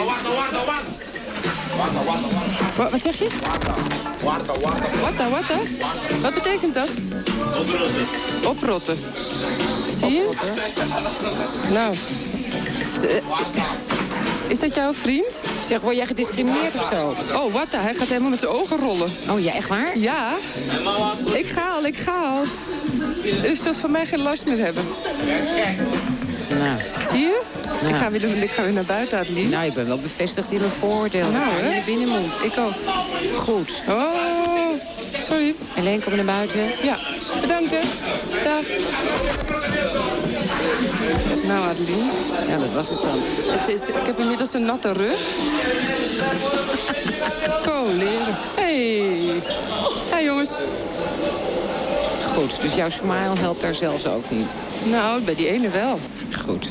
Wat, wat zeg je? Watta, watta? Wat betekent dat? Oprotten. Oprotten. Zie je? Nou. Is dat jouw vriend? Zeg, word jij gediscrimineerd of zo? Oh, watta, hij gaat helemaal met zijn ogen rollen. Oh ja, echt waar? Ja. Ik ga al, ik ga al. Dus dat van mij geen last meer hebben. Nou, Zie je? Nou. Ik, ga weer, ik ga weer naar buiten, Adeline. nou, ik ben wel bevestigd in mijn vooroordeel. Nou, naar binnen moet. Ik ook. Goed. Oh, sorry. Helene, kom naar buiten? Ja, bedankt hè. Dag. Nou, Adeline. Ja, dat was het dan. Het is, ik heb inmiddels een natte rug. Coleren. Hey. Hey jongens. Goed, dus jouw smile helpt daar zelfs ook niet. Nou, bij die ene wel. Goed.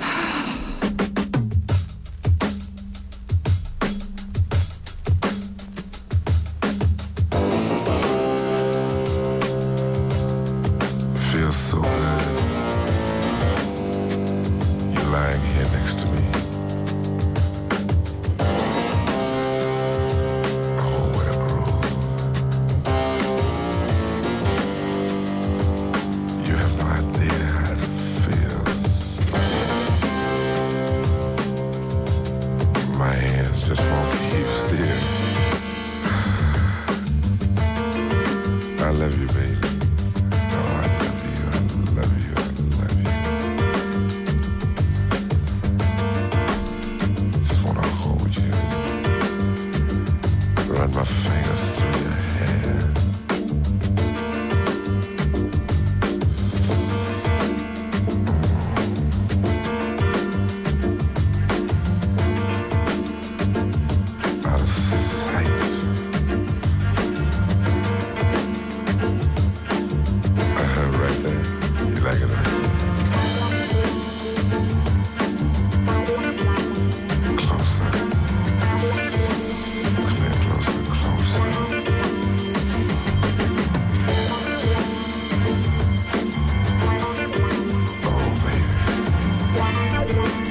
Oh,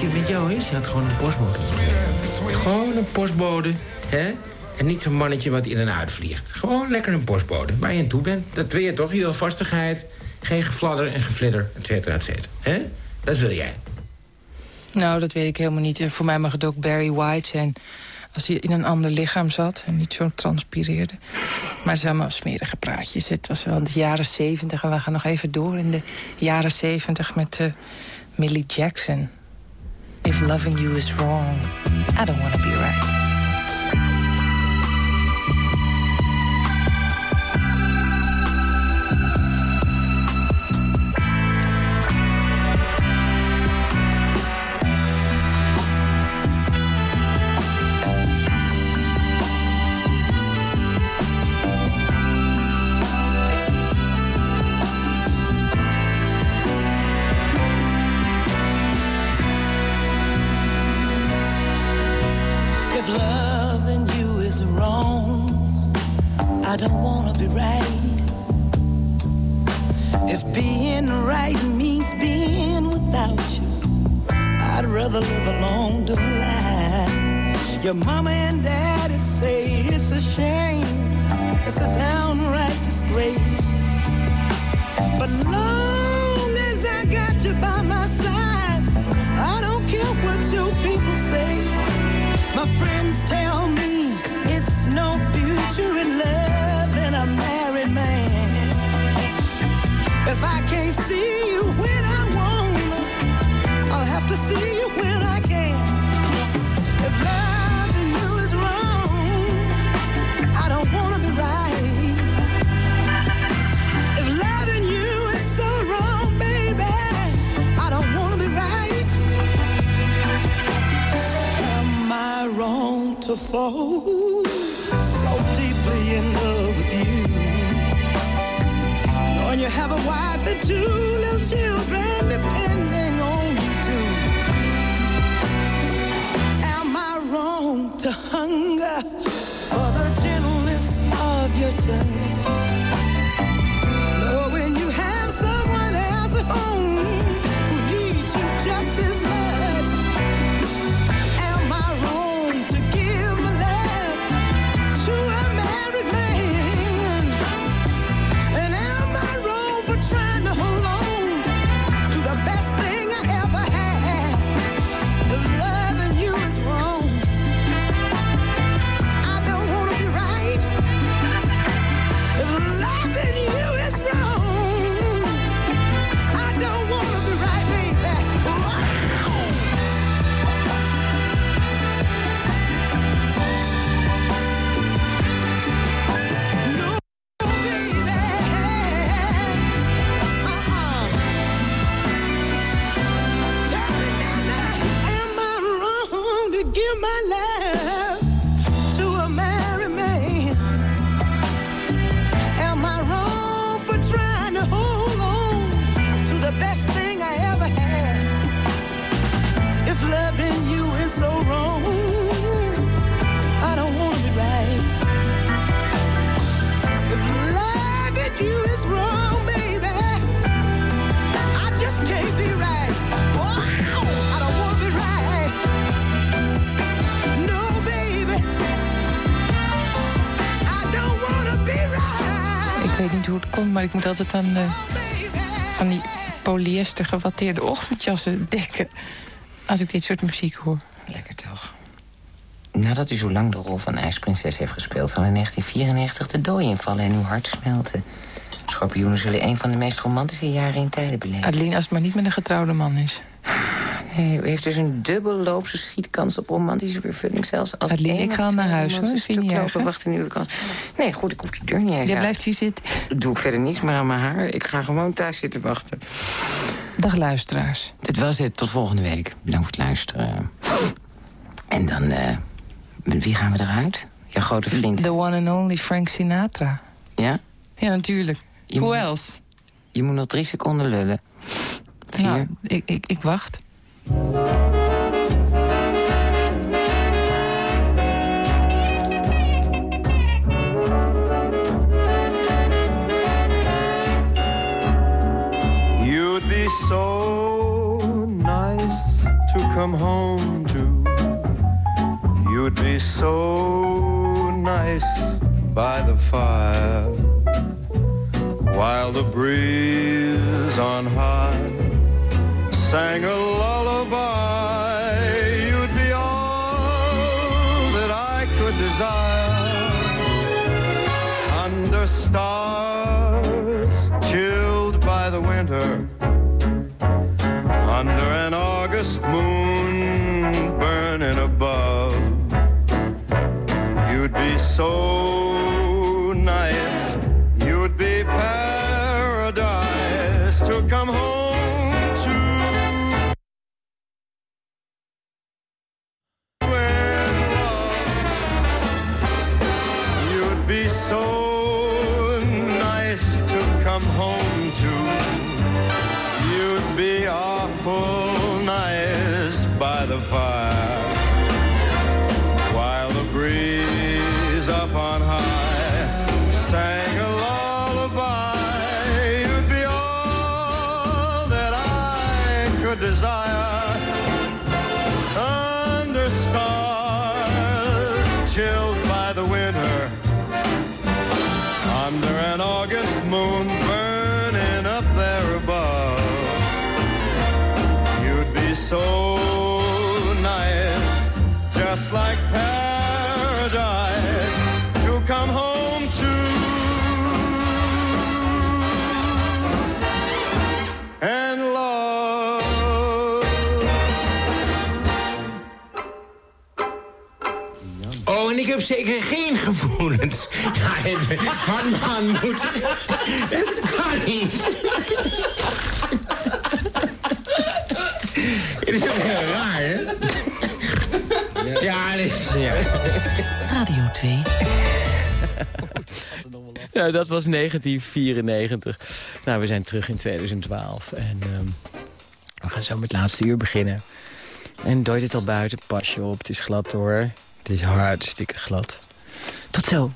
Je met jou is? Je had gewoon een postbode. Gewoon een postbode, hè? En niet zo'n mannetje wat in en uit vliegt. Gewoon lekker een postbode, waar je aan toe bent. Dat wil je toch, je wil vastigheid. Geen gefladder en geflidder, et cetera, et cetera. Hè? Dat wil jij. Nou, dat weet ik helemaal niet. En voor mij mag het ook Barry White zijn. Als hij in een ander lichaam zat en niet zo transpireerde. Maar het zijn smerige praatjes. Het was wel de jaren zeventig. En we gaan nog even door in de jaren zeventig met eh, Millie Jackson. If loving you is wrong, I don't want to be right. Your mama and daddy say it's a shame, it's a downright disgrace. But long fall so deeply in love with you? Knowing you have a wife and two little children depending on you too. Am I wrong to hunger for the gentleness of your touch? Maar ik moet altijd aan van die polyester gewatteerde ochtendjassen denken. Als ik dit soort muziek hoor. Lekker toch. Nadat u zo lang de rol van ijsprinses heeft gespeeld... zal in 1994 de dooi invallen en uw hart smelten. Schorpioenen zullen een van de meest romantische jaren in tijden beleven. Adeline, als het maar niet met een getrouwde man is. U heeft dus een dubbelloopse schietkans op romantische vervulling. Zelfs als Adeline, ik ga naar huis, hoor. Vind je erg, hè? wachten nieuwe kans. Nee, goed, ik hoef de deur niet uit. blijft hier zitten. Doe ik verder niets meer aan mijn haar. Ik ga gewoon thuis zitten wachten. Dag luisteraars. Dit was het. Tot volgende week. Bedankt voor het luisteren. En dan... eh, wie gaan we eruit? Je grote vriend. The one and only Frank Sinatra. Ja? Ja, natuurlijk. Je Who moet- else? Je moet nog drie seconden lullen. Vier. Nou, ik, ik, ik wacht. You'd be so nice to come home to. You'd be so nice by the fire. While the breeze on high sang a lullaby. You'd be all that I could desire. Under stars chilled by the winter. Under an August moon burning above. You'd be so was 1994. Nou, we zijn terug in 2012. En ehm, we gaan zo met het laatste uur beginnen. En dooit het al buiten, pas je op. Het is glad hoor. Het is hartstikke glad. Tot zo.